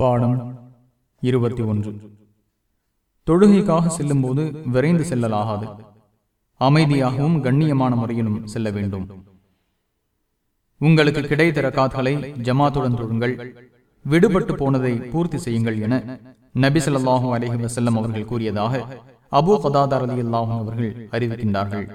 பாடம் இருபத்தி ஒன்று. தொழுகைக்காக செல்லும்போது விரைந்து செல்லலாகாது. அமைதியாகவும் கண்ணியமான முறையிலும் செல்ல வேண்டும். உங்களுக்கு கிடைத்த ரக்காத்களை ஜமாத்துடன் தொழுங்கள். விடுபட்டு போனதை பூர்த்தி செய்யுங்கள் என நபிசல்லாஹும் அலஹி வசல்லம் அவர்கள் கூறியதாக அபூ கதாதாரதி அல்லாஹும் அவர்கள் அறிவிக்கின்றார்கள்.